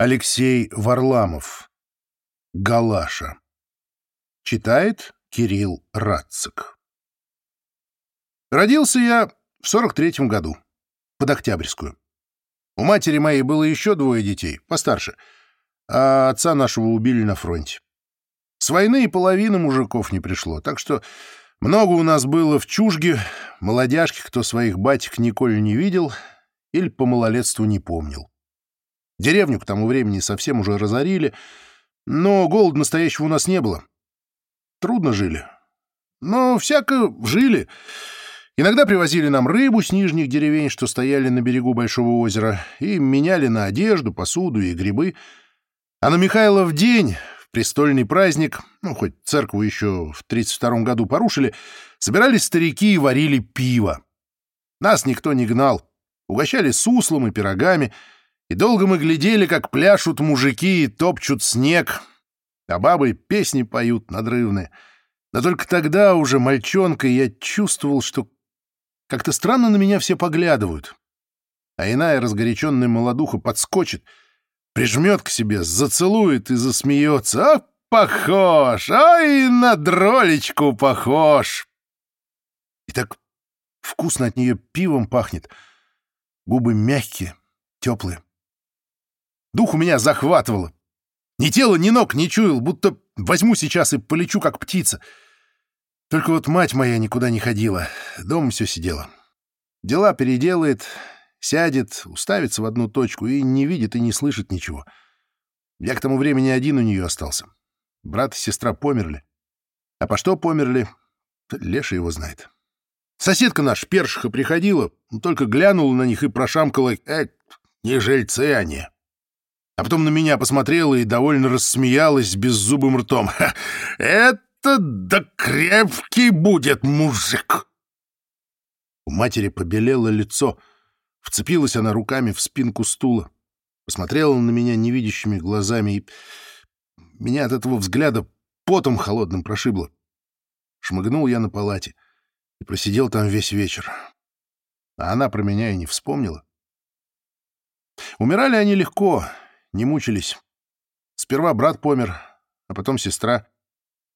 Алексей Варламов. Галаша. Читает Кирилл Радцик. Родился я в 43-м году, под Октябрьскую. У матери моей было еще двое детей, постарше, а отца нашего убили на фронте. С войны и половины мужиков не пришло, так что много у нас было в чужге, молодяжки, кто своих батик николи не видел или по малолетству не помнил. Деревню к тому времени совсем уже разорили, но голода настоящего у нас не было. Трудно жили. Но всяко жили. Иногда привозили нам рыбу с нижних деревень, что стояли на берегу Большого озера, и меняли на одежду, посуду и грибы. А на Михайлов день, в престольный праздник, ну, хоть церкву еще в 32 году порушили, собирались старики и варили пиво. Нас никто не гнал. Угощали суслом и пирогами — и долго мы глядели, как пляшут мужики и топчут снег, а бабы песни поют надрывные. Но только тогда уже мальчонкой я чувствовал, что как-то странно на меня все поглядывают. А иная разгоряченная молодуха подскочит, прижмет к себе, зацелует и засмеется. А похож! Ай, на дролечку похож! И так вкусно от нее пивом пахнет. Губы мягкие, теплые. Дух у меня захватывало. Ни тело, ни ног не чуял, будто возьму сейчас и полечу, как птица. Только вот мать моя никуда не ходила, дома все сидела. Дела переделает, сядет, уставится в одну точку и не видит и не слышит ничего. Я к тому времени один у нее остался. Брат и сестра померли. А по что померли, Леша его знает. Соседка наша, першиха, приходила, только глянула на них и прошамкала, «Э, не жильцы они». А потом на меня посмотрела и довольно рассмеялась беззубым ртом. «Это да крепкий будет мужик!» У матери побелело лицо. Вцепилась она руками в спинку стула. Посмотрела на меня невидящими глазами, и меня от этого взгляда потом холодным прошибло. Шмыгнул я на палате и просидел там весь вечер. А она про меня и не вспомнила. Умирали они легко, не мучились. Сперва брат помер, а потом сестра.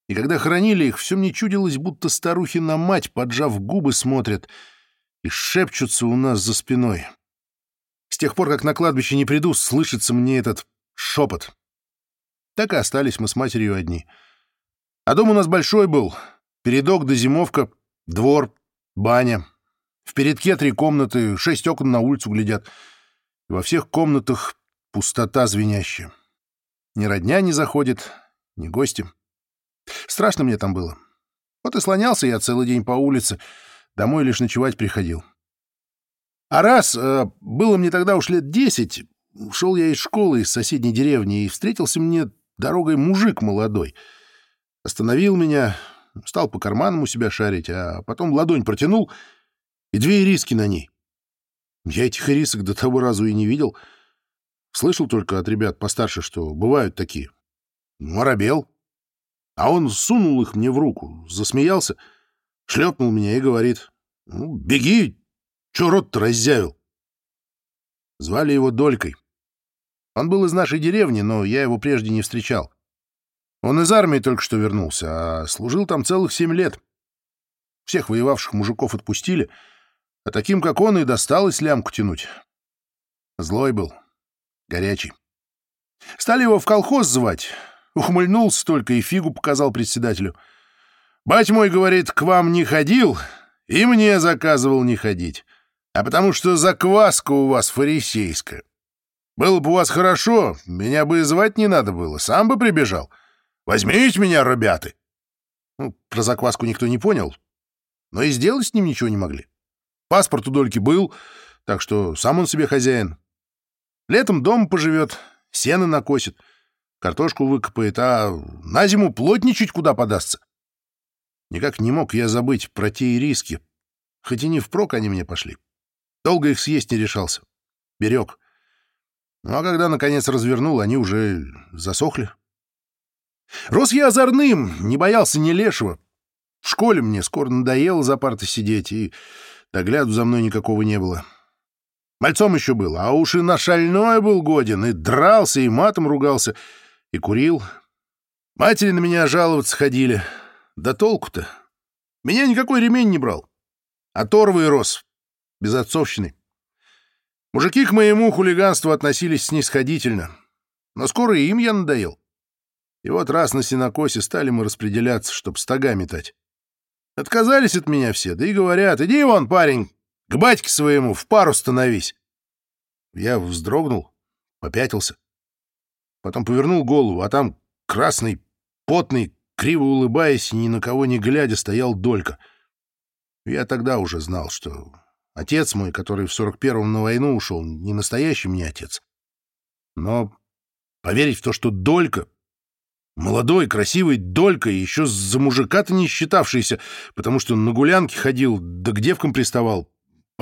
И когда хоронили их, все мне чудилось, будто старухи на мать, поджав губы, смотрят и шепчутся у нас за спиной. С тех пор, как на кладбище не приду, слышится мне этот шепот. Так и остались мы с матерью одни. А дом у нас большой был. Передок до зимовка, двор, баня. В передке три комнаты, шесть окон на улицу глядят. Во всех комнатах Пустота звенящая. Ни родня не заходит, ни гости. Страшно мне там было. Вот и слонялся я целый день по улице, домой лишь ночевать приходил. А раз, э, было мне тогда уж лет десять, шел я из школы из соседней деревни, и встретился мне дорогой мужик молодой. Остановил меня, стал по карманам у себя шарить, а потом ладонь протянул, и две ириски на ней. Я этих ирисок до того разу и не видел — Слышал только от ребят постарше, что бывают такие. Моробел. А он сунул их мне в руку, засмеялся, шлепнул меня и говорит, ну, беги, чё рот-то раззявил. Звали его Долькой. Он был из нашей деревни, но я его прежде не встречал. Он из армии только что вернулся, а служил там целых семь лет. Всех воевавших мужиков отпустили, а таким, как он, и досталось лямку тянуть. Злой был, Горячий. Стали его в колхоз звать. Ухмыльнулся только и фигу показал председателю. «Бать мой, — говорит, — к вам не ходил, и мне заказывал не ходить, а потому что закваска у вас фарисейская. Было бы у вас хорошо, меня бы и звать не надо было, сам бы прибежал. Возьмите меня, ребята!» ну, Про закваску никто не понял, но и сделать с ним ничего не могли. Паспорт у Дольки был, так что сам он себе хозяин. Летом дом поживет, сено накосит, картошку выкопает, а на зиму плотничать куда подастся. Никак не мог я забыть про те риски, хоть и не впрок они мне пошли. Долго их съесть не решался. Берег. Ну а когда, наконец, развернул, они уже засохли. Рос я озорным, не боялся ни лешего. В школе мне скоро надоело за партой сидеть, и догляду за мной никакого не было. Мальцом еще был, а уж и на шальное был годен, и дрался, и матом ругался, и курил. Матери на меня жаловаться ходили. Да толку-то? Меня никакой ремень не брал. Оторвый рос, без отцовщины. Мужики к моему хулиганству относились снисходительно, но скоро и им я надоел. И вот раз на сенокосе стали мы распределяться, чтоб стога метать. Отказались от меня все, да и говорят, иди вон, парень, к батьке своему в пару становись. Я вздрогнул, попятился. Потом повернул голову, а там красный, потный, криво улыбаясь и ни на кого не глядя, стоял Долька. Я тогда уже знал, что отец мой, который в 41-м на войну ушел, не настоящий мне отец. Но поверить в то, что Долька Молодой, красивый Долька, еще за мужика-то не считавшийся, потому что на гулянке ходил, да к девкам приставал.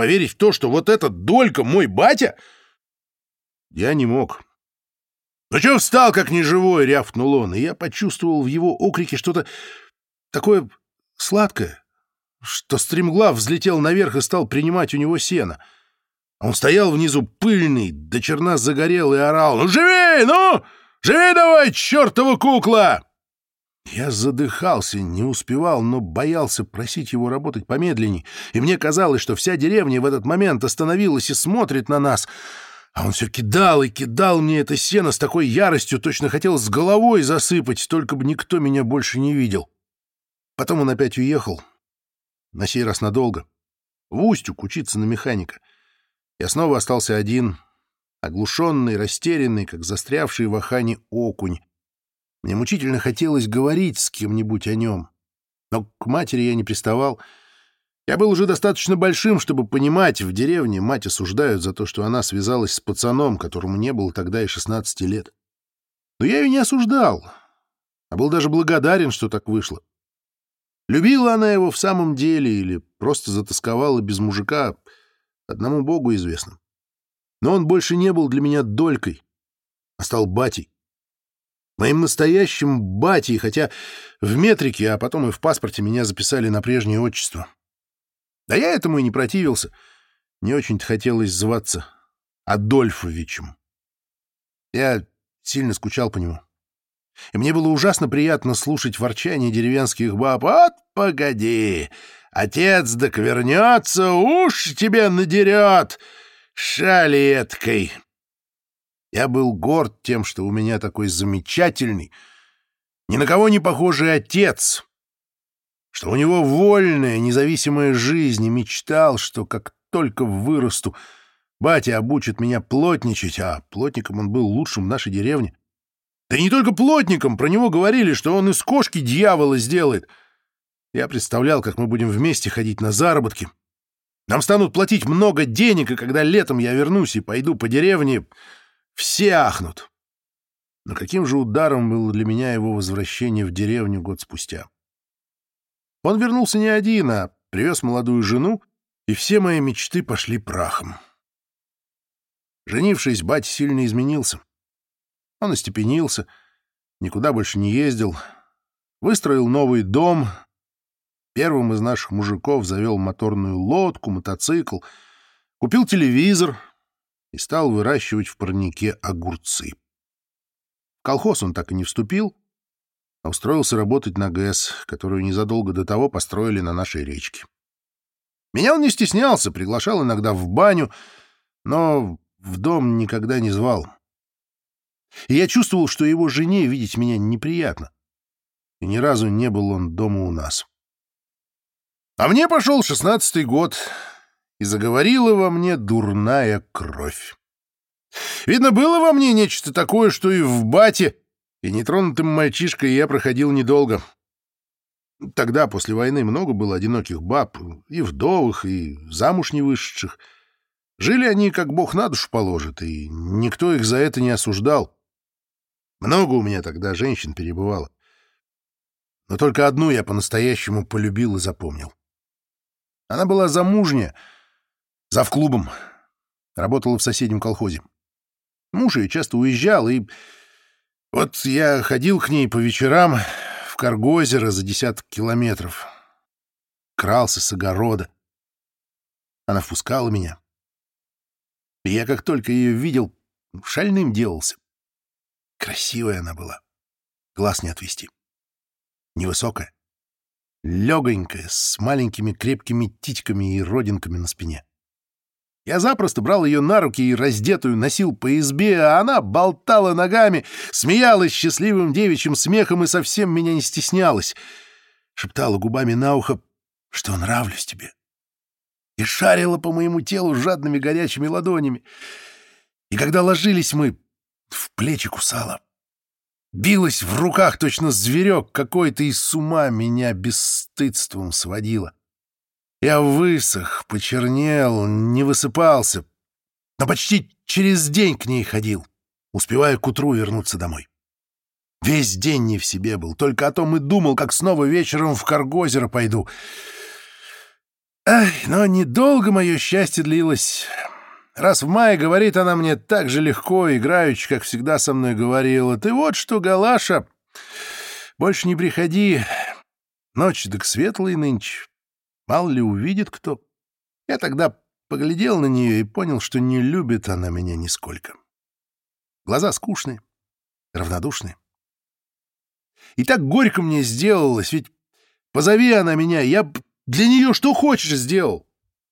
Поверить в то, что вот этот Долька мой батя? Я не мог. «Ну что встал, как неживой?» — рявкнул он, и я почувствовал в его окрике что-то такое сладкое, что стремглав взлетел наверх и стал принимать у него сено. Он стоял внизу пыльный, до черна загорел и орал. «Ну, живей, ну!» Живи давай, чертова кукла!» Я задыхался, не успевал, но боялся просить его работать помедленней, и мне казалось, что вся деревня в этот момент остановилась и смотрит на нас. А он все кидал и кидал мне это сено с такой яростью, точно хотел с головой засыпать, только бы никто меня больше не видел. Потом он опять уехал, на сей раз надолго, в Устюг учиться на механика. Я снова остался один — оглушенный, растерянный, как застрявший в охане окунь. Мне мучительно хотелось говорить с кем-нибудь о нем. Но к матери я не приставал. Я был уже достаточно большим, чтобы понимать, в деревне мать осуждают за то, что она связалась с пацаном, которому не было тогда и 16 лет. Но я ее не осуждал, а был даже благодарен, что так вышло. Любила она его в самом деле или просто затасковала без мужика, одному богу известно. Но он больше не был для меня долькой, а стал батей. Моим настоящим батей, хотя в метрике, а потом и в паспорте меня записали на прежнее отчество. Да я этому и не противился. Не очень-то хотелось зваться Адольфовичем. Я сильно скучал по нему. И мне было ужасно приятно слушать ворчание деревенских баб. «Вот погоди! Отец так вернется, уж тебе надерет!» шалеткой. Я был горд тем, что у меня такой замечательный, ни на кого не похожий отец, что у него вольная, независимая жизнь, и мечтал, что как только вырасту, батя обучит меня плотничать, а плотником он был лучшим в нашей деревне. Да и не только плотником, про него говорили, что он из кошки дьявола сделает. Я представлял, как мы будем вместе ходить на заработки, нам станут платить много денег, и когда летом я вернусь и пойду по деревне, все ахнут. Но каким же ударом было для меня его возвращение в деревню год спустя? Он вернулся не один, а привез молодую жену, и все мои мечты пошли прахом. Женившись, батя сильно изменился. Он остепенился, никуда больше не ездил, выстроил новый дом, Первым из наших мужиков завел моторную лодку, мотоцикл, купил телевизор и стал выращивать в парнике огурцы. В колхоз он так и не вступил, а устроился работать на ГЭС, которую незадолго до того построили на нашей речке. Меня он не стеснялся, приглашал иногда в баню, но в дом никогда не звал. И я чувствовал, что его жене видеть меня неприятно. И ни разу не был он дома у нас. А мне пошел шестнадцатый год, и заговорила во мне дурная кровь. Видно, было во мне нечто такое, что и в бате, и нетронутым мальчишкой я проходил недолго. Тогда, после войны, много было одиноких баб, и вдовых, и замуж не вышедших. Жили они, как бог на душу положит, и никто их за это не осуждал. Много у меня тогда женщин перебывало. Но только одну я по-настоящему полюбил и запомнил. Она была замужняя, завклубом, работала в соседнем колхозе. Муж ее часто уезжал, и вот я ходил к ней по вечерам в Каргозеро за десяток километров. Крался с огорода. Она впускала меня. И я как только ее видел, шальным делался. Красивая она была. Глаз не отвести. Невысокая, легонькая, с маленькими крепкими титьками и родинками на спине. Я запросто брал ее на руки и раздетую носил по избе, а она болтала ногами, смеялась счастливым девичьим смехом и совсем меня не стеснялась. Шептала губами на ухо, что нравлюсь тебе. И шарила по моему телу жадными горячими ладонями. И когда ложились мы, в плечи кусала. Билась в руках точно зверек какой-то, и с ума меня бесстыдством сводила. Я высох, почернел, не высыпался, но почти через день к ней ходил, успевая к утру вернуться домой. Весь день не в себе был, только о том и думал, как снова вечером в Каргозеро пойду. Ай, но недолго мое счастье длилось. Раз в мае говорит она мне так же легко, играючи, как всегда со мной говорила. Ты вот что, Галаша, больше не приходи. Ночь так светлый нынче. Мало ли увидит кто. Я тогда поглядел на нее и понял, что не любит она меня нисколько. Глаза скучные, равнодушные. И так горько мне сделалось, ведь позови она меня, я для нее что хочешь сделал.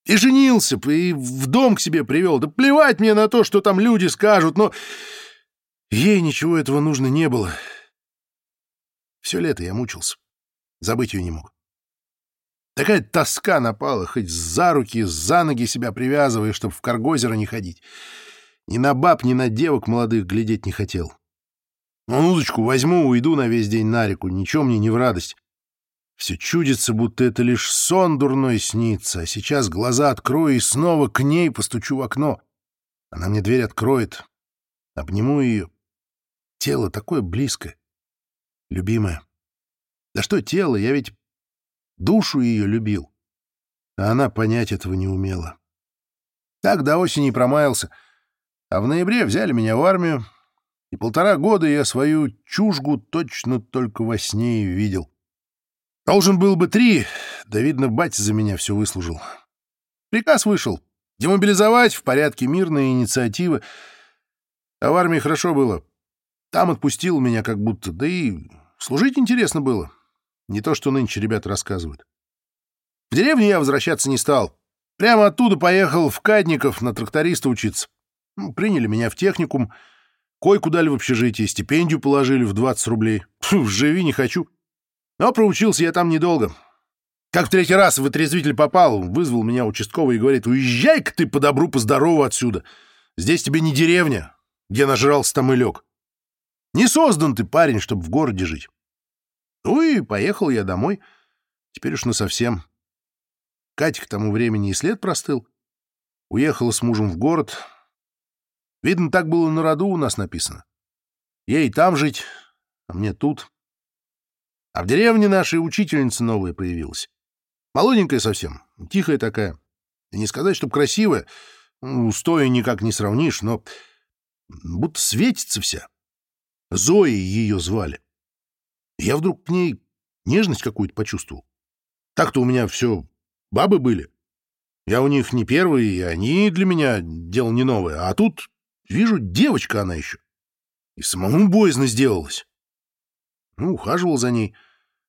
И женился бы, и в дом к себе привел. Да плевать мне на то, что там люди скажут, но ей ничего этого нужно не было. Все лето я мучился, забыть ее не мог. Такая тоска напала, хоть за руки, за ноги себя привязывая, чтоб в Каргозеро не ходить. Ни на баб, ни на девок молодых глядеть не хотел. Ну, удочку возьму, уйду на весь день на реку, ничего мне не в радость. Все чудится, будто это лишь сон дурной снится, а сейчас глаза открою и снова к ней постучу в окно. Она мне дверь откроет. Обниму ее. Тело такое близкое. Любимое. Да что тело, я ведь душу ее любил. А она понять этого не умела. Так до осени промаялся. А в ноябре взяли меня в армию, и полтора года я свою чужгу точно только во сне и видел. Должен был бы три, да, видно, батя за меня все выслужил. Приказ вышел. Демобилизовать в порядке мирной инициативы. А в армии хорошо было. Там отпустил меня как будто, да и служить интересно было. Не то, что нынче ребята рассказывают. В деревню я возвращаться не стал. Прямо оттуда поехал в Кадников на тракториста учиться. Ну, приняли меня в техникум, койку дали в общежитии, стипендию положили в 20 рублей. Фу, живи не хочу. Но проучился я там недолго. Как в третий раз в отрезвитель попал, вызвал меня участковый и говорит, уезжай-ка ты по добру, по здорову отсюда. Здесь тебе не деревня, где нажрался там и лег. Не создан ты, парень, чтобы в городе жить. Ну и поехал я домой. Теперь уж насовсем. Катя к тому времени и след простыл. Уехала с мужем в город. Видно, так было на роду у нас написано. Ей там жить, а мне тут. А в деревне нашей учительница новая появилась. Молоденькая совсем, тихая такая. И не сказать, чтоб красивая. Ну, стоя никак не сравнишь, но будто светится вся. Зои ее звали. Я вдруг к ней нежность какую-то почувствовал. Так-то у меня все бабы были. Я у них не первый, и они для меня дело не новое. А тут, вижу, девочка она еще. И самому боязно сделалось. Ну, ухаживал за ней,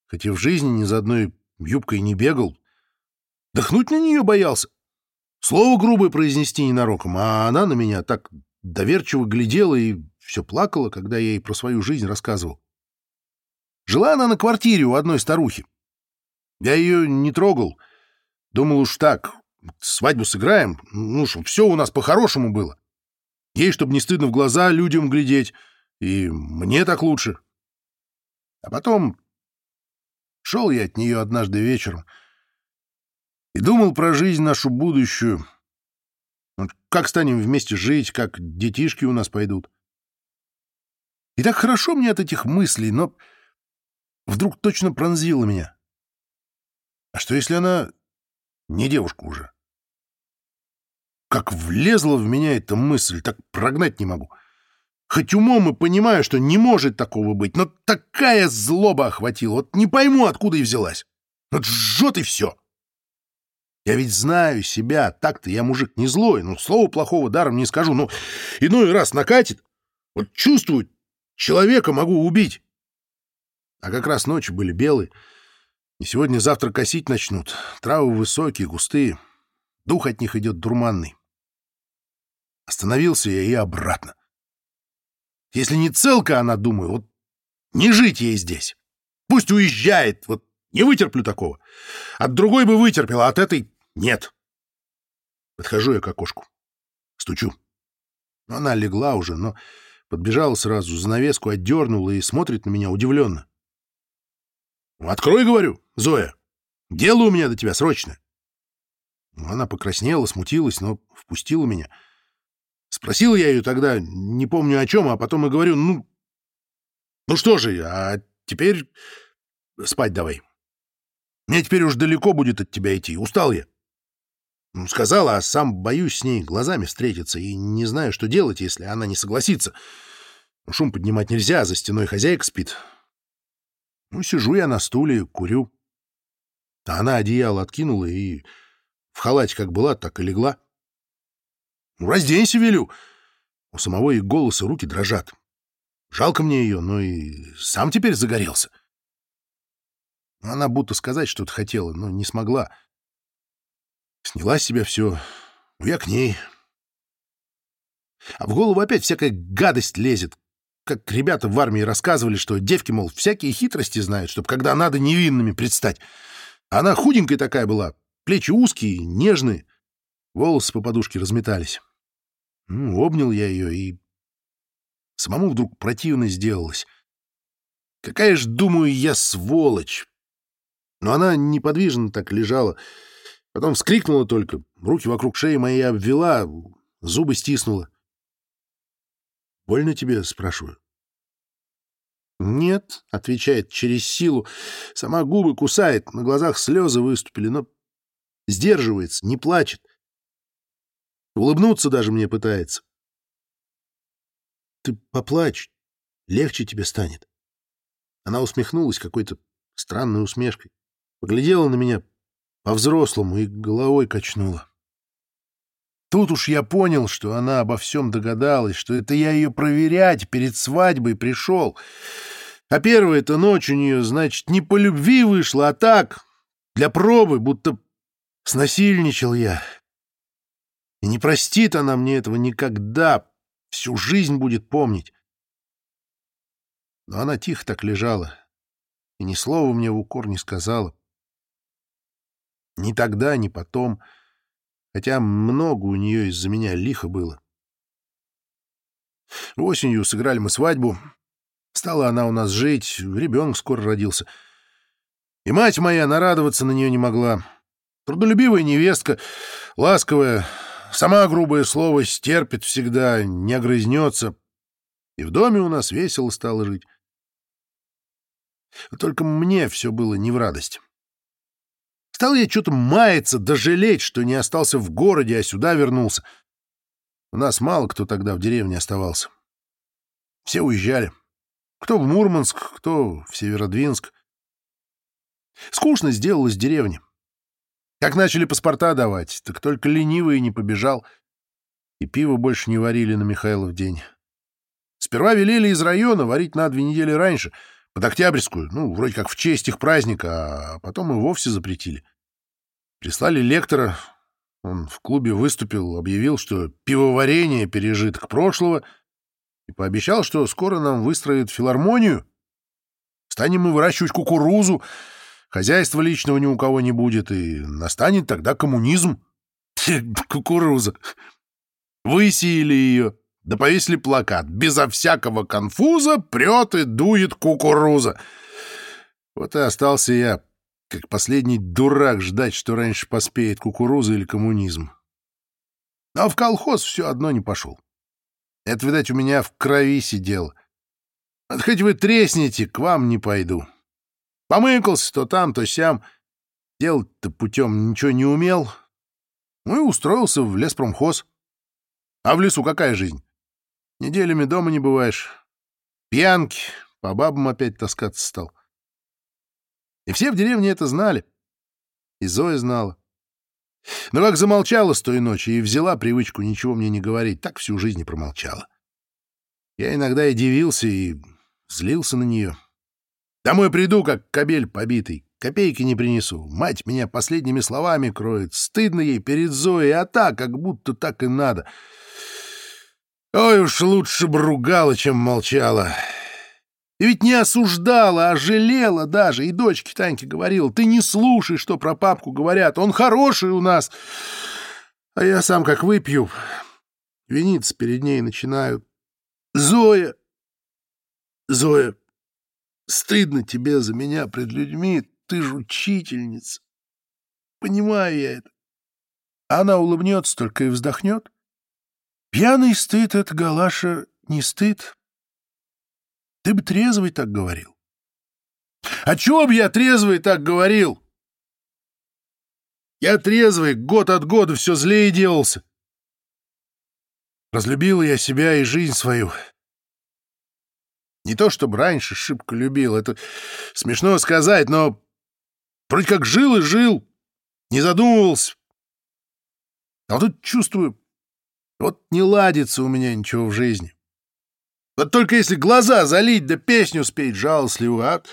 хотя в жизни ни за одной юбкой не бегал. Дохнуть на нее боялся. Слово грубое произнести ненароком, а она на меня так доверчиво глядела и все плакала, когда я ей про свою жизнь рассказывал. Жила она на квартире у одной старухи. Я ее не трогал. Думал уж так, свадьбу сыграем, ну, чтоб все у нас по-хорошему было. Ей, чтобы не стыдно в глаза людям глядеть, и мне так лучше. А потом шел я от нее однажды вечером и думал про жизнь нашу будущую. Как станем вместе жить, как детишки у нас пойдут. И так хорошо мне от этих мыслей, но вдруг точно пронзила меня. А что, если она не девушка уже? Как влезла в меня эта мысль, так прогнать не могу. Хоть умом и понимаю, что не может такого быть, но такая злоба охватила, вот не пойму, откуда и взялась. Вот жжет и все. Я ведь знаю себя, так-то я мужик не злой, ну, слова плохого даром не скажу, но иной раз накатит. Вот чувствую, человека могу убить. А как раз ночи были белые, и сегодня-завтра косить начнут. Травы высокие, густые, дух от них идет дурманный. Остановился я и обратно. Если не целка она, думаю, вот не жить ей здесь. Пусть уезжает, вот не вытерплю такого. От другой бы вытерпел, а от этой нет. Подхожу я к окошку. Стучу. Она легла уже, но подбежала сразу, занавеску отдернула и смотрит на меня удивленно. «Открой, — говорю, Зоя, дело у меня до тебя срочно». Она покраснела, смутилась, но впустила меня. Спросил я ее тогда, не помню о чем, а потом и говорю, ну, ну что же, а теперь спать давай. Мне теперь уж далеко будет от тебя идти, устал я. Ну, сказала, а сам боюсь с ней глазами встретиться и не знаю, что делать, если она не согласится. Шум поднимать нельзя, за стеной хозяйка спит. Ну, сижу я на стуле, курю. А она одеяло откинула и в халате как была, так и легла. Ну, разденься, велю. У самого и голос, и руки дрожат. Жалко мне ее, но и сам теперь загорелся. Она будто сказать что-то хотела, но не смогла. Сняла с себя все. Ну, я к ней. А в голову опять всякая гадость лезет. Как ребята в армии рассказывали, что девки, мол, всякие хитрости знают, чтобы когда надо невинными предстать. Она худенькая такая была, плечи узкие, нежные, волосы по подушке разметались. Ну, обнял я ее, и самому вдруг противно сделалось. Какая ж, думаю, я сволочь! Но она неподвижно так лежала, потом вскрикнула только, руки вокруг шеи моей обвела, зубы стиснула. «Больно тебе?» — спрашиваю. «Нет», — отвечает через силу, сама губы кусает, на глазах слезы выступили, но сдерживается, не плачет. Улыбнуться даже мне пытается. Ты поплачь, легче тебе станет. Она усмехнулась какой-то странной усмешкой, поглядела на меня по-взрослому и головой качнула. Тут уж я понял, что она обо всем догадалась, что это я ее проверять перед свадьбой пришел. А первая-то ночь у нее, значит, не по любви вышла, а так, для пробы, будто снасильничал я. И не простит она мне этого никогда, всю жизнь будет помнить. Но она тихо так лежала и ни слова мне в укор не сказала. Ни тогда, ни потом, хотя много у нее из-за меня лихо было. Осенью сыграли мы свадьбу. Стала она у нас жить, ребенок скоро родился. И мать моя нарадоваться на нее не могла. Трудолюбивая невестка, ласковая, Сама грубое слово стерпит всегда, не огрызнется. И в доме у нас весело стало жить. Только мне все было не в радость. Стал я что-то маяться, да жалеть, что не остался в городе, а сюда вернулся. У нас мало кто тогда в деревне оставался. Все уезжали. Кто в Мурманск, кто в Северодвинск. Скучно сделалось в деревне. Как начали паспорта давать, так только ленивый не побежал. И пиво больше не варили на Михайлов день. Сперва велели из района варить на две недели раньше, под Октябрьскую, ну, вроде как в честь их праздника, а потом и вовсе запретили. Прислали лектора, он в клубе выступил, объявил, что пивоварение — пережиток прошлого, и пообещал, что скоро нам выстроят филармонию. Станем мы выращивать кукурузу, Хозяйства личного ни у кого не будет, и настанет тогда коммунизм. Кукуруза. Высеяли ее, да повесили плакат. Безо всякого конфуза прет и дует кукуруза. Вот и остался я, как последний дурак, ждать, что раньше поспеет кукуруза или коммунизм. А в колхоз все одно не пошел. Это, видать, у меня в крови сидело. хоть вы тресните, к вам не пойду. Помыкался то там, то сям. Делать-то путем ничего не умел. Ну и устроился в леспромхоз. А в лесу какая жизнь? Неделями дома не бываешь. Пьянки, по бабам опять таскаться стал. И все в деревне это знали. И Зоя знала. Но как замолчала с той ночи и взяла привычку ничего мне не говорить, так всю жизнь и промолчала. Я иногда и дивился, и злился на нее. Домой приду, как кобель побитый, копейки не принесу. Мать меня последними словами кроет. Стыдно ей перед Зоей, а так, как будто так и надо. Ой уж лучше бы ругала, чем молчала. И ведь не осуждала, а жалела даже. И дочке Таньке говорила, ты не слушай, что про папку говорят. Он хороший у нас. А я сам как выпью, виниться перед ней начинаю. Зоя! Зоя, стыдно тебе за меня пред людьми. Ты же учительница. Понимаю я это. Она улыбнется только и вздохнет. Пьяный стыд — это, Галаша, не стыд, ты бы трезвый так говорил. А чего бы я трезвый так говорил? Я трезвый, год от года все злее делался. Разлюбил я себя и жизнь свою. Не то чтобы раньше шибко любил, это смешно сказать, но вроде как жил и жил, не задумывался. А тут чувствую, вот не ладится у меня ничего в жизни. Вот только если глаза залить да песню спеть жалостливую, а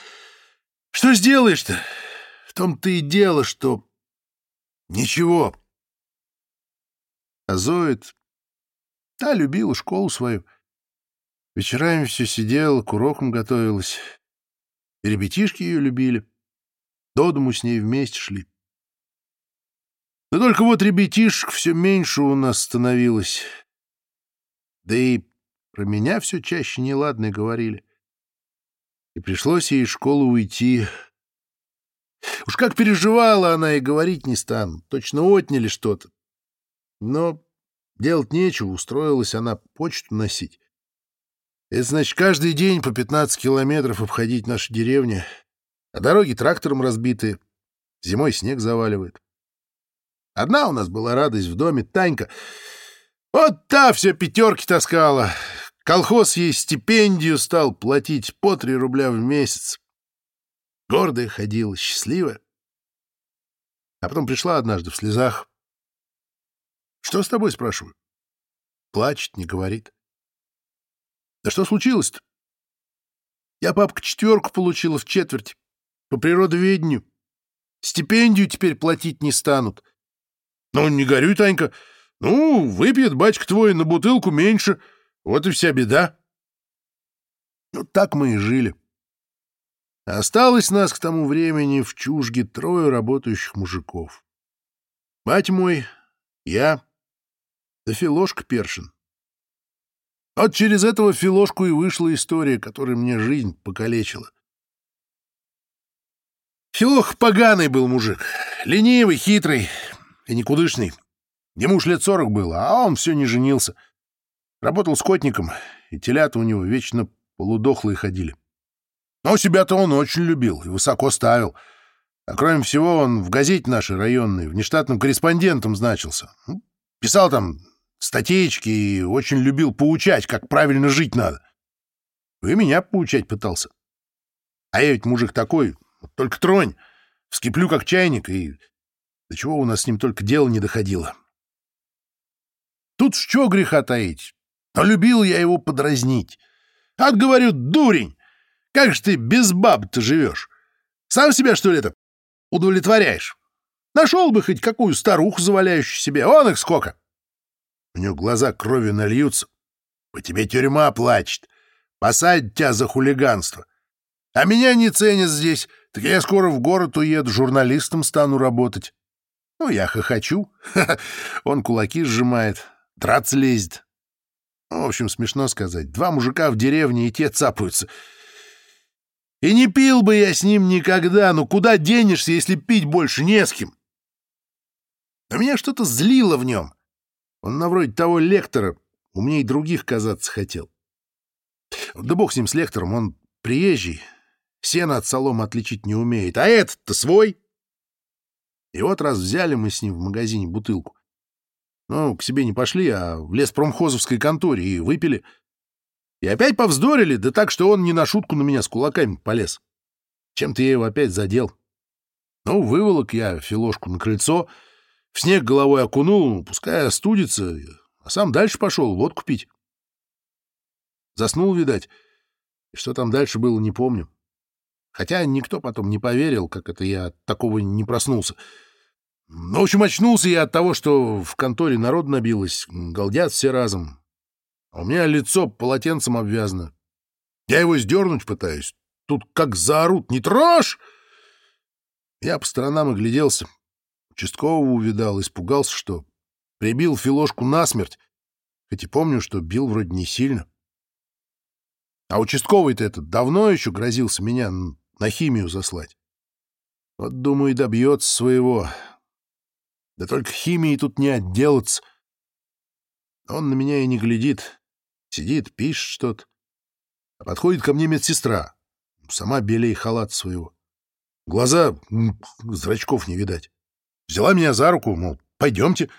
что сделаешь-то? В том-то и дело, что ничего. А Зоид, та любила школу свою. Вечерами все сидела, к урокам готовилась. И ребятишки ее любили. До дому с ней вместе шли. Но только вот ребятишек все меньше у нас становилось. Да и про меня все чаще неладное говорили. И пришлось ей из школы уйти. Уж как переживала она, и говорить не стану. Точно отняли что-то. Но делать нечего, устроилась она почту носить. Это значит, каждый день по 15 километров обходить нашу деревню, а дороги трактором разбитые, зимой снег заваливает. Одна у нас была радость в доме, Танька. Вот та все пятерки таскала. Колхоз ей стипендию стал платить по три рубля в месяц. Гордая ходила, счастливая. А потом пришла однажды в слезах. «Что с тобой?» — спрашиваю. Плачет, не говорит. «Да что случилось-то?» «Я, папка, четверку получила в четверть. По природоведению. Стипендию теперь платить не станут». «Ну, не горюй, Танька. Ну, выпьет батька твой на бутылку меньше». Вот и вся беда. Вот так мы и жили. Осталось нас к тому времени в чужге трое работающих мужиков. Мать мой, я, да Филошка Першин. Вот через этого Филошку и вышла история, которая мне жизнь покалечила. Филох поганый был мужик, ленивый, хитрый и никудышный. Ему уж лет сорок было, а он все не женился — Работал скотником, и телята у него вечно полудохлые ходили. Но себя-то он очень любил и высоко ставил. А кроме всего, он в газете нашей районной внештатным корреспондентом значился. Ну, писал там статейки и очень любил поучать, как правильно жить надо. И меня поучать пытался. А я ведь мужик такой, только тронь, вскиплю как чайник, и до чего у нас с ним только дело не доходило. Тут что греха таить? Но любил я его подразнить. От, говорю, дурень, как же ты без баб-то живешь? Сам себя, что ли, это удовлетворяешь? Нашел бы хоть какую старуху, заваляющую себе. Он их сколько. У него глаза кровью нальются. По тебе тюрьма плачет. Посадят тебя за хулиганство. А меня не ценят здесь, так я скоро в город уеду, журналистом стану работать. Ну, я хохочу. Он кулаки сжимает, драться лезет. Ну, в общем, смешно сказать. Два мужика в деревне, и те цапаются. И не пил бы я с ним никогда, ну куда денешься, если пить больше не с кем? Но меня что-то злило в нем. Он на вроде того лектора, умней других казаться хотел. Да бог с ним, с лектором, он приезжий, сено от солома отличить не умеет, а этот-то свой. И вот раз взяли мы с ним в магазине бутылку. Ну, к себе не пошли, а в леспромхозовской конторе и выпили. И опять повздорили, да так, что он не на шутку на меня с кулаками полез. Чем-то я его опять задел. Ну, выволок я Филошку на крыльцо, В снег головой окунул, пускай остудится, а сам дальше пошел водку пить. Заснул, видать, и что там дальше было, не помню. Хотя никто потом не поверил, как это я такого не проснулся. Ну, в общем, очнулся я от того, что в конторе народ набилось, галдят все разом. А у меня лицо полотенцем обвязано. Я его сдернуть пытаюсь. Тут как заорут «Не трожь!» Я по сторонам огляделся. Участкового увидал, испугался, что прибил Филошку насмерть, хоть и помню, что бил вроде не сильно. А участковый-то этот давно еще грозился меня на химию заслать. Вот, думаю, и добьется своего. Да только химией тут не отделаться. Он на меня и не глядит. Сидит, пишет что-то. А подходит ко мне медсестра. Сама белей халат своего. Глаза зрачков не видать. Взяла меня за руку, мол, пойдемте.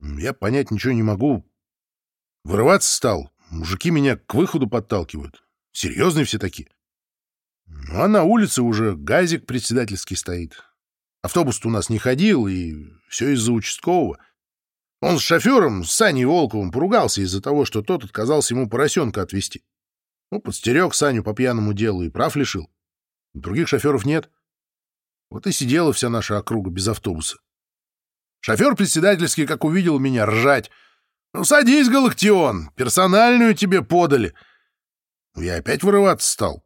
Я понять ничего не могу. Вырываться стал. Мужики меня к выходу подталкивают. Серьезные все такие. Ну, а на улице уже газик председательский стоит. Автобус у нас не ходил, и все из-за участкового. Он с шофером, с Саней Волковым, поругался из-за того, что тот отказался ему поросенка отвезти. Ну, подстерег Саню по пьяному делу и прав лишил. Других шоферов нет. Вот и сидела вся наша округа без автобуса. Шофер председательский, как увидел меня, ржать. «Ну, садись, Галактион, персональную тебе подали». Я опять вырываться стал.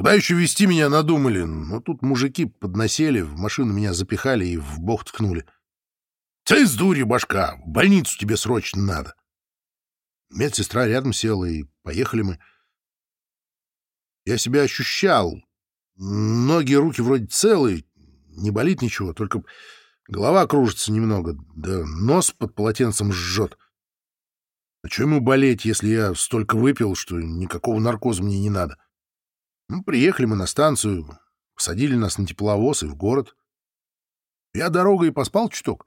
Куда еще вести меня надумали? Ну, тут мужики подносели, в машину меня запихали и в бок ткнули. «Ты с дури, башка! В больницу тебе срочно надо!» Медсестра рядом села, и поехали мы. Я себя ощущал. Ноги и руки вроде целые, не болит ничего, только голова кружится немного, да нос под полотенцем жжет. А что ему болеть, если я столько выпил, что никакого наркоза мне не надо? Ну, приехали мы на станцию, посадили нас на тепловоз и в город. Я дорогой поспал чуток.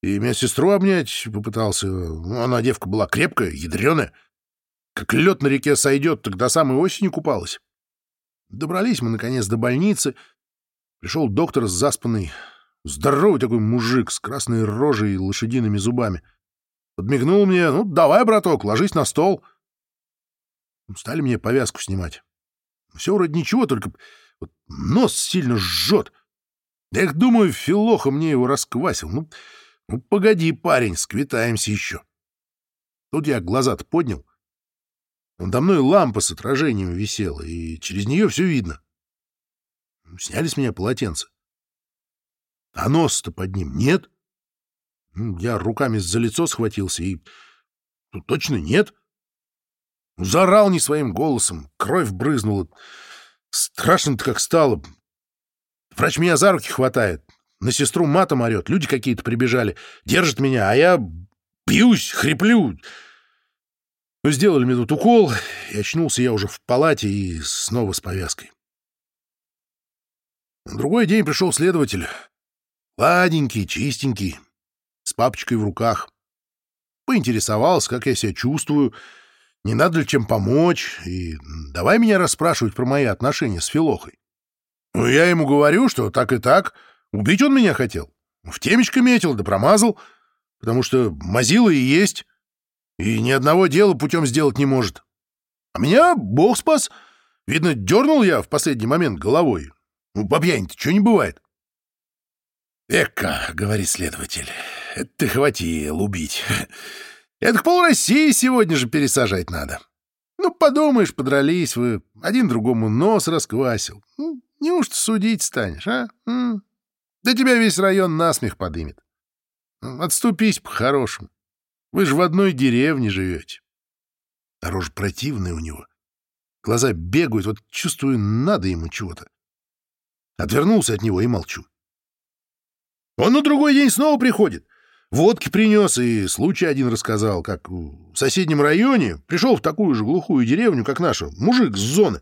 И меня сестру обнять попытался. Ну, она девка была крепкая, ядреная. Как лед на реке сойдет, тогда самой осени купалась. Добрались мы, наконец, до больницы. Пришел доктор с заспанной, здоровый такой мужик с красной рожей и лошадиными зубами. Подмигнул мне. «Ну, давай, браток, ложись на стол». Стали мне повязку снимать. Все вроде ничего, только вот нос сильно жжет. Я думаю, Филоха мне его расквасил. Ну, ну, погоди, парень, сквитаемся еще. Тут я глаза-то поднял. Надо мной лампа с отражением висела, и через нее все видно. Сняли с меня полотенце. А нос-то под ним нет. Я руками за лицо схватился, и ну, точно нет. Заорал не своим голосом, кровь брызнула. Страшно-то как стало. Врач меня за руки хватает. На сестру матом орет, люди какие-то прибежали, держат меня, а я бьюсь, хриплю. Ну, сделали мне тут укол, и очнулся я уже в палате и снова с повязкой. На другой день пришел следователь. Ладенький, чистенький, с папочкой в руках. Поинтересовался, как я себя чувствую, не надо ли чем помочь, и давай меня расспрашивать про мои отношения с Филохой. Ну, я ему говорю, что так и так — Убить он меня хотел. В темечко метил, да промазал, потому что мазила и есть, и ни одного дела путем сделать не может. А меня бог спас. Видно, дернул я в последний момент головой. Ну, по пьяни-то что не бывает. «Эка», — говорит следователь, — «это ты хватил убить. Это пол России сегодня же пересажать надо. Ну, подумаешь, подрались вы, один другому нос расквасил. Ну, неужто судить станешь, а? М? Да тебя весь район насмех подымет. Отступись по-хорошему. Вы же в одной деревне живете. А рожа противная у него. Глаза бегают, вот чувствую, надо ему чего-то. Отвернулся от него и молчу. Он на другой день снова приходит. Водки принес и случай один рассказал, как в соседнем районе пришел в такую же глухую деревню, как наша, мужик с зоны.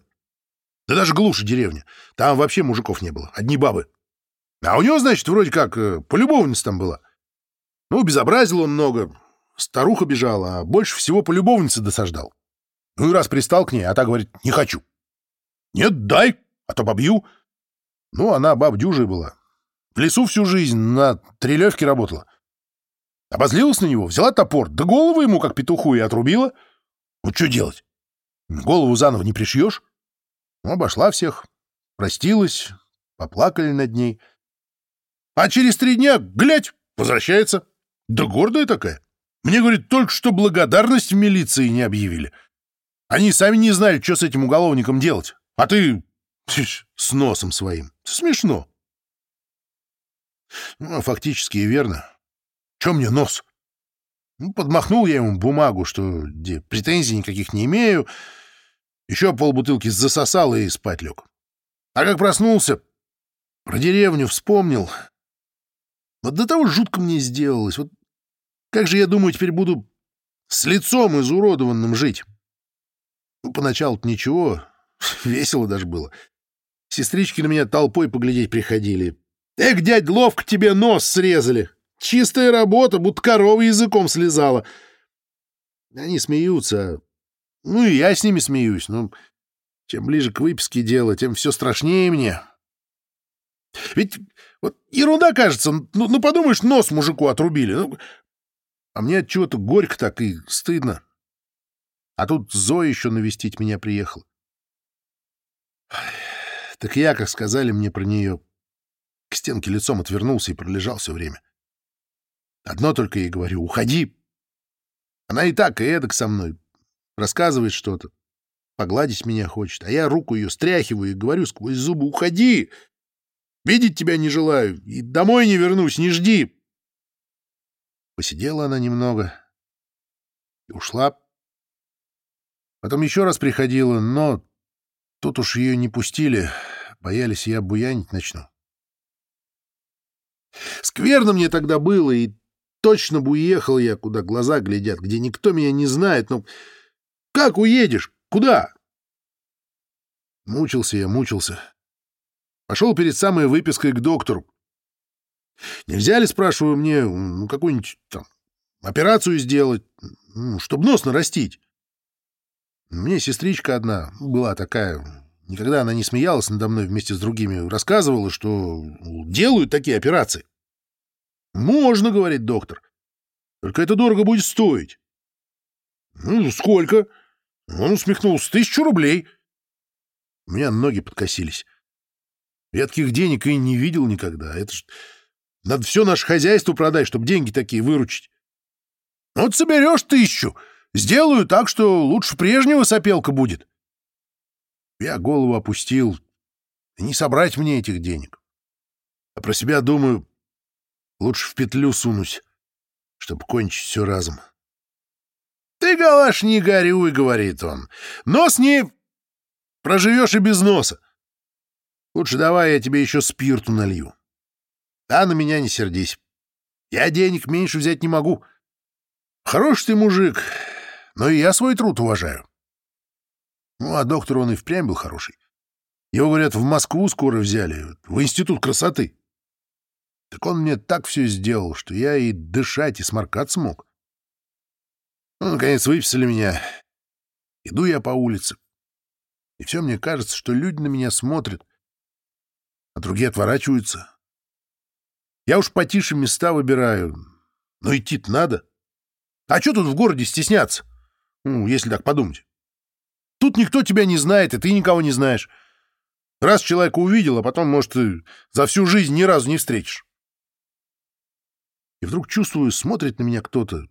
Да даже глуше деревня. Там вообще мужиков не было, одни бабы. А у него, значит, вроде как э, полюбовница там была. Ну, безобразил он много. Старуха бежала, а больше всего полюбовницы досаждал. Ну и раз пристал к ней, а та говорит, не хочу. Нет, дай, а то побью. Ну, она баб дюжей была. В лесу всю жизнь на трелевке работала. Обозлилась на него, взяла топор, да голову ему, как петуху, и отрубила. Вот что делать? Голову заново не пришьешь? Ну, обошла всех, простилась, поплакали над ней. А через три дня, глядь, возвращается. Да гордая такая. Мне, говорит, только что благодарность в милиции не объявили. Они сами не знают, что с этим уголовником делать. А ты с носом своим. Смешно. Ну, фактически и верно. Че мне нос? Ну, подмахнул я ему бумагу, что где, претензий никаких не имею. Еще полбутылки засосал и спать лег. А как проснулся, про деревню вспомнил. Вот до того жутко мне сделалось. Вот как же я думаю, теперь буду с лицом изуродованным жить? Ну, поначалу-то ничего, весело даже было. Сестрички на меня толпой поглядеть приходили. Эх, дядь, ловко тебе нос срезали. Чистая работа, будто корова языком слезала. Они смеются. Ну, и я с ними смеюсь. Но чем ближе к выписке дело, тем все страшнее мне. Ведь вот ерунда кажется. Ну, ну подумаешь, нос мужику отрубили. Ну, а мне от чего-то горько так и стыдно. А тут Зоя еще навестить меня приехала. Так я, как сказали мне про нее, к стенке лицом отвернулся и пролежал все время. Одно только ей говорю — уходи. Она и так, и эдак со мной. Рассказывает что-то. Погладить меня хочет. А я руку ее стряхиваю и говорю сквозь зубы — уходи. Видеть тебя не желаю. И домой не вернусь, не жди. Посидела она немного и ушла. Потом еще раз приходила, но тут уж ее не пустили. Боялись, я буянить начну. Скверно мне тогда было, и точно бы уехал я, куда глаза глядят, где никто меня не знает. Но как уедешь? Куда? Мучился я, мучился. Пошел перед самой выпиской к доктору. Нельзя ли, спрашиваю, мне ну, какую-нибудь там операцию сделать, ну, чтобы нос нарастить? Мне сестричка одна была такая, Никогда она не смеялась надо мной вместе с другими, рассказывала, что делают такие операции. «Можно», — говорит доктор. «Только это дорого будет стоить». «Ну, сколько?» Он усмехнулся. «Тысячу рублей». У меня ноги подкосились. Я таких денег и не видел никогда. Это ж... Надо все наше хозяйство продать, чтобы деньги такие выручить. Вот соберешь тысячу, сделаю так, что лучше прежнего сопелка будет. Я голову опустил. Не собрать мне этих денег. А про себя думаю, лучше в петлю сунусь, чтобы кончить все разом. — Ты, Галаш, не горюй, — говорит он. — Нос не... Проживешь и без носа. Лучше давай я тебе еще спирту налью. А на меня не сердись. Я денег меньше взять не могу. Хороший ты мужик, но и я свой труд уважаю. Ну, а доктор он и впрямь был хороший. Его, говорят, в Москву скоро взяли, в Институт красоты. Так он мне так все сделал, что я и дышать, и сморкаться мог. Ну, наконец, выписали меня. Иду я по улице. И все мне кажется, что люди на меня смотрят, а другие отворачиваются. Я уж потише места выбираю, но идти-то надо. А что тут в городе стесняться? Ну, если так подумать. Тут никто тебя не знает, и ты никого не знаешь. Раз человека увидел, а потом, может, и за всю жизнь ни разу не встретишь. Вдруг чувствую, смотрит на меня кто-то.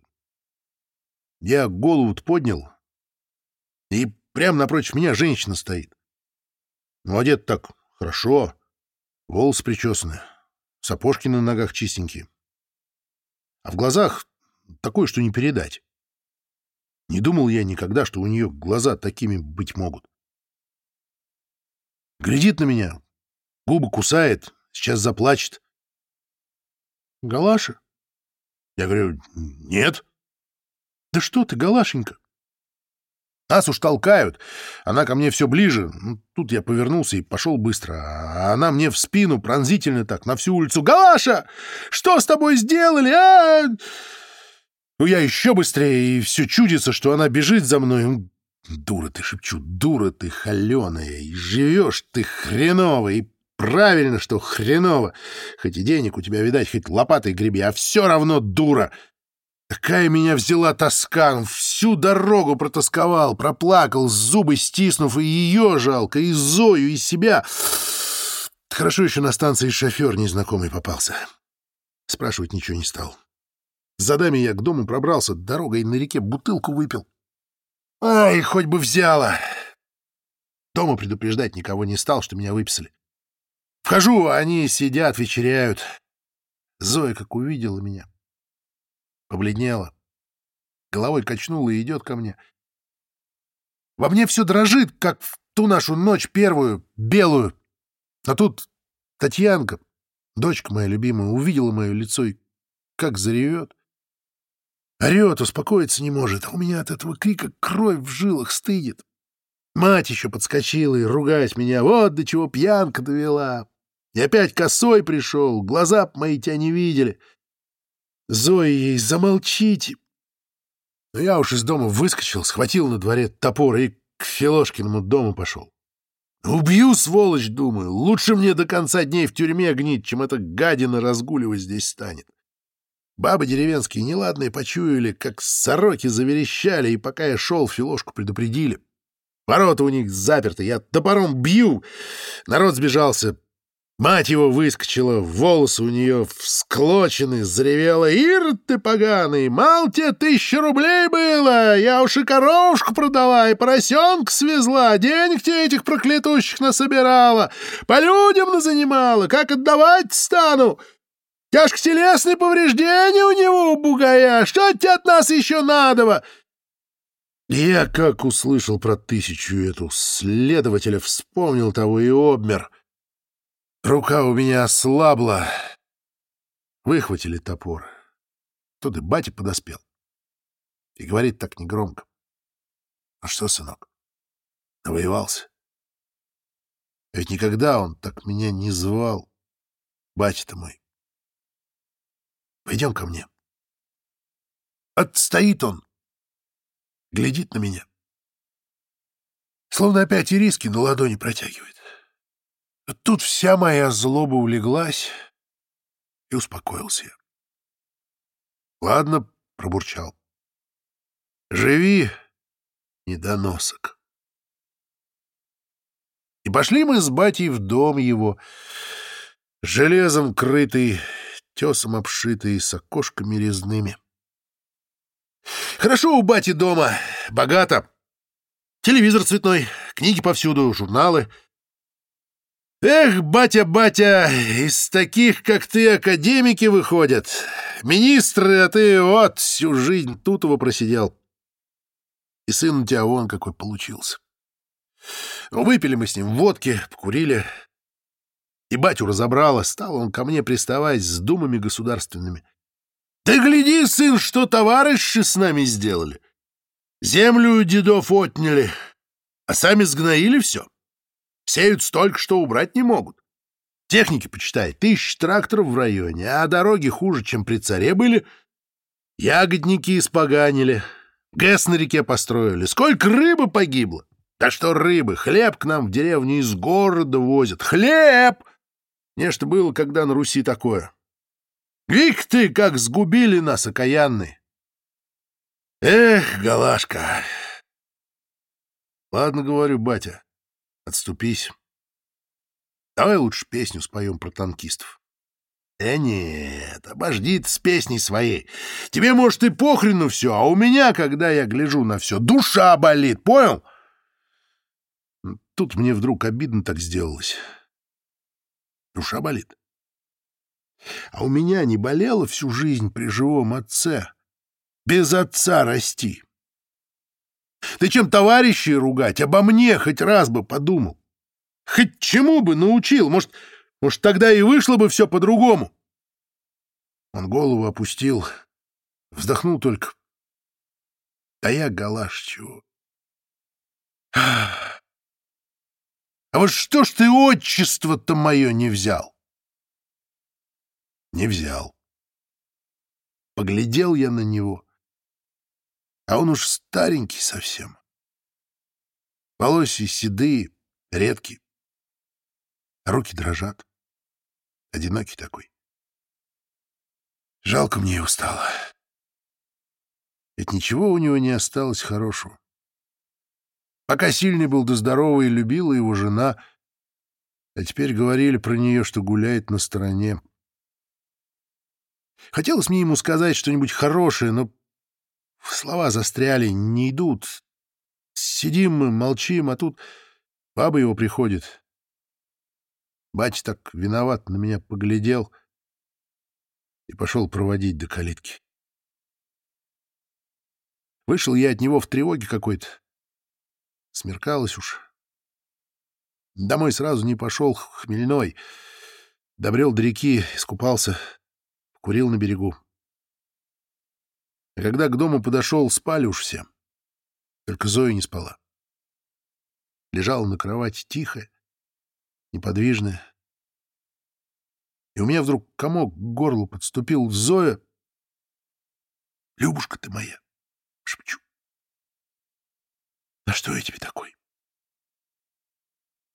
Я голову поднял, и прямо напротив меня женщина стоит. Ну, одет так хорошо, волосы причесаны, сапожки на ногах чистенькие. А в глазах такое, что не передать. Не думал я никогда, что у нее глаза такими быть могут. Глядит на меня, губы кусает, сейчас заплачет. Галаша? Я говорю, нет. Да что ты, Галашенька? Нас уж толкают. Она ко мне все ближе. Ну, тут я повернулся и пошел быстро. А она мне в спину пронзительно так, на всю улицу. «Галаша! Что с тобой сделали, а?» Ну, я еще быстрее, и все чудится, что она бежит за мной. Дура ты, шепчу, дура ты холеная, и живешь ты хреново, и правильно, что хреново. Хоть и денег у тебя, видать, хоть лопатой греби, а все равно дура. Такая меня взяла тоска, всю дорогу протасковал, проплакал, зубы стиснув, и ее жалко, и Зою, и себя. Хорошо еще на станции шофер незнакомый попался. Спрашивать ничего не стал. За дами я к дому пробрался, дорогой на реке бутылку выпил. Ай, хоть бы взяла! Дома предупреждать никого не стал, что меня выписали. Вхожу, они сидят, вечеряют. Зоя как увидела меня. Побледнела. Головой качнула и идет ко мне. Во мне все дрожит, как в ту нашу ночь первую, белую. А тут Татьянка, дочка моя любимая, увидела мое лицо и как заревет. Орет, успокоиться не может, а у меня от этого крика кровь в жилах стынет. Мать еще подскочила и, ругаясь меня, вот до чего пьянка довела. И опять косой пришел, глаза мои тебя не видели. Зоя ей, замолчите. Но я уж из дома выскочил, схватил на дворе топор и к Филошкиному дому пошел. Убью, сволочь, думаю. Лучше мне до конца дней в тюрьме гнить, чем эта гадина разгуливать здесь станет. Бабы деревенские неладные почуяли, как сороки заверещали, и пока я шел, Филошку предупредили. Ворота у них заперты, я топором бью. Народ сбежался, Мать его выскочила, волосы у нее всклочены, заревела. «Ир, ты поганый! Мал тебе тысяча рублей было! Я уж и коровушку продала, и поросенка свезла, денег тебе этих проклятущих насобирала, по людям назанимала, как отдавать стану? Тяжко телесные повреждения у него, бугая! Что тебе от нас еще надо?» Я как услышал про тысячу эту следователя, вспомнил того и обмер — Рука у меня ослабла. Выхватили топор. Тут и батя подоспел. И говорит так негромко. «Ну что, сынок, навоевался?» Ведь никогда он так меня не звал, батя-то мой. Пойдем ко мне. Отстоит он, глядит на меня. Словно опять ириски на ладони протягивает. Тут вся моя злоба улеглась, и успокоился. «Ладно», — пробурчал. «Живи, недоносок». И пошли мы с батей в дом его, железом крытый, тесом обшитый, с окошками резными. Хорошо у бати дома, богато. Телевизор цветной, книги повсюду, журналы — Эх, батя, батя, из таких, как ты, академики выходят. Министры, а ты вот всю жизнь тут его просидел. И сын у тебя вон какой получился. Выпили мы с ним водки, покурили. И батю разобрало, стал он ко мне приставать с думами государственными. Ты гляди, сын, что товарищи с нами сделали. Землю дедов отняли, а сами сгноили все. Сеют столько, что убрать не могут. Техники, почитай, тысяч тракторов в районе, а дороги хуже, чем при царе были. Ягодники испоганили, ГЭС на реке построили. Сколько рыбы погибло! Да что рыбы, хлеб к нам в деревню из города возят. Хлеб! Нечто было, когда на Руси такое. Вик ты, как сгубили нас, окаянные! Эх, Галашка! Ладно, говорю, батя, Отступись. Давай лучше песню споем про танкистов. Э, нет, обожди с песней своей. Тебе, может, и похрену все, а у меня, когда я гляжу на все, душа болит, понял? Тут мне вдруг обидно так сделалось. Душа болит. А у меня не болела всю жизнь при живом отце. Без отца расти. Ты чем товарищей ругать? Обо мне хоть раз бы подумал. Хоть чему бы научил. Может, может тогда и вышло бы все по-другому. Он голову опустил, вздохнул только. А я галаш чего. А вот что ж ты отчество-то мое не взял? Не взял. Поглядел я на него а он уж старенький совсем. Волосы седые, редкие. руки дрожат. Одинокий такой. Жалко мне его стало. Ведь ничего у него не осталось хорошего. Пока сильный был да здоровый, любила его жена, а теперь говорили про нее, что гуляет на стороне. Хотелось мне ему сказать что-нибудь хорошее, но слова застряли, не идут. Сидим мы, молчим, а тут баба его приходит. Батя так виноват на меня поглядел и пошел проводить до калитки. Вышел я от него в тревоге какой-то. Смеркалось уж. Домой сразу не пошел, хмельной. Добрел до реки, искупался, курил на берегу. А когда к дому подошел, спали уж все. Только Зоя не спала. Лежала на кровати тихая, неподвижная. И у меня вдруг комок к горлу подступил. Зоя! Любушка ты моя! Шепчу. На что я тебе такой?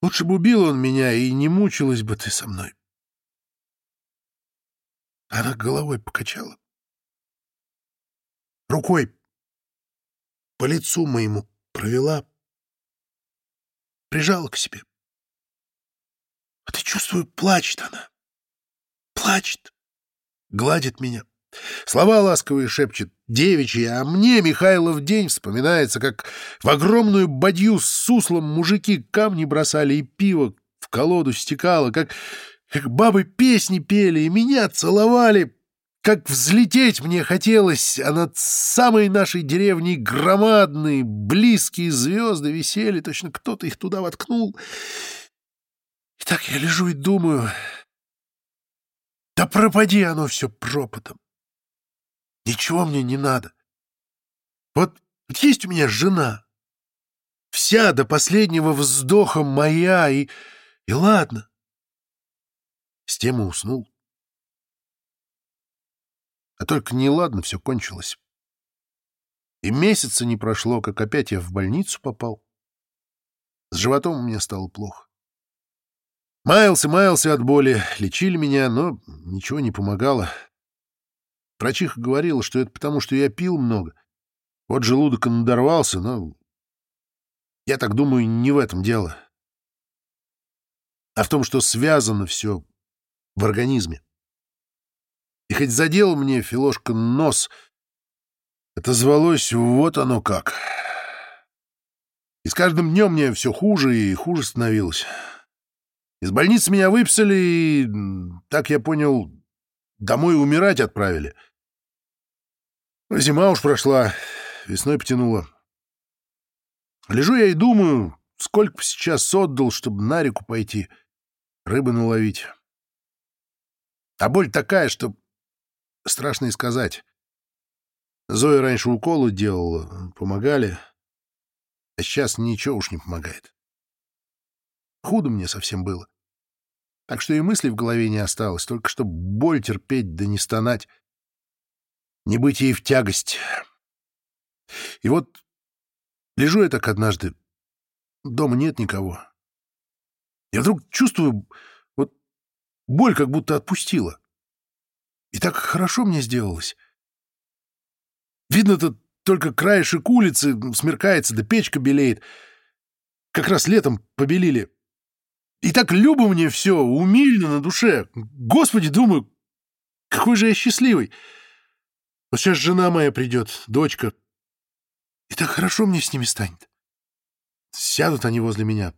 Лучше бы убил он меня, и не мучилась бы ты со мной. Она головой покачала. Рукой по лицу моему провела, прижала к себе. А ты, чувствую, плачет она. Плачет, гладит меня. Слова ласковые шепчет, девичьи, а мне Михайлов день вспоминается, как в огромную бадью с суслом мужики камни бросали и пиво в колоду стекало, как, как бабы песни пели и меня целовали, как взлететь мне хотелось, а над самой нашей деревней громадные, близкие звезды висели, точно кто-то их туда воткнул. И так я лежу и думаю, да пропади оно все пропотом. Ничего мне не надо. Вот, вот есть у меня жена. Вся до последнего вздоха моя, и, и ладно. С тем и уснул. А только неладно все кончилось. И месяца не прошло, как опять я в больницу попал. С животом меня стало плохо. Маялся, маялся от боли, лечили меня, но ничего не помогало. Врачиха говорила, что это потому, что я пил много. Вот желудок и надорвался, но я так думаю, не в этом дело, а в том, что связано все в организме. И хоть задел мне Филошка нос, это звалось вот оно как. И с каждым днем мне все хуже и хуже становилось. Из больницы меня выписали и, так я понял, домой умирать отправили — Зима уж прошла, весной потянуло. Лежу я и думаю, сколько бы сейчас отдал, чтобы на реку пойти, рыбы наловить. А боль такая, что страшно и сказать. Зоя раньше уколы делала, помогали, а сейчас ничего уж не помогает. Худо мне совсем было. Так что и мысли в голове не осталось, только чтобы боль терпеть да не стонать не быть ей в тягость. И вот лежу я так однажды, дома нет никого. Я вдруг чувствую, вот боль как будто отпустила. И так хорошо мне сделалось. Видно-то только краешек улицы смеркается, да печка белеет. Как раз летом побелили. И так любо мне все, умильно на душе. Господи, думаю, какой же я счастливый. Вот сейчас жена моя придет, дочка. И так хорошо мне с ними станет. Сядут они возле меня.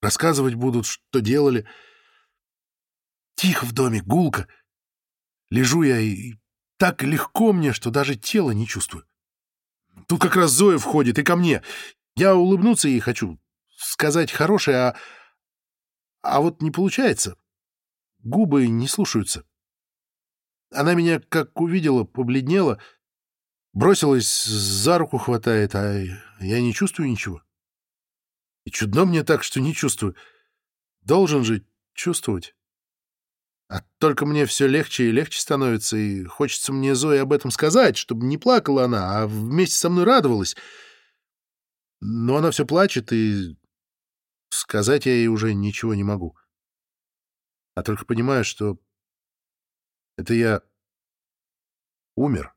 Рассказывать будут, что делали. Тихо в доме, гулко. Лежу я, и так легко мне, что даже тело не чувствую. Тут как раз Зоя входит и ко мне. Я улыбнуться ей хочу, сказать хорошее, а... А вот не получается. Губы не слушаются. Она меня, как увидела, побледнела, бросилась, за руку хватает, а я не чувствую ничего. И чудно мне так, что не чувствую. Должен же чувствовать. А только мне все легче и легче становится, и хочется мне Зое об этом сказать, чтобы не плакала она, а вместе со мной радовалась. Но она все плачет, и сказать я ей уже ничего не могу. а только понимаю, что это я умер.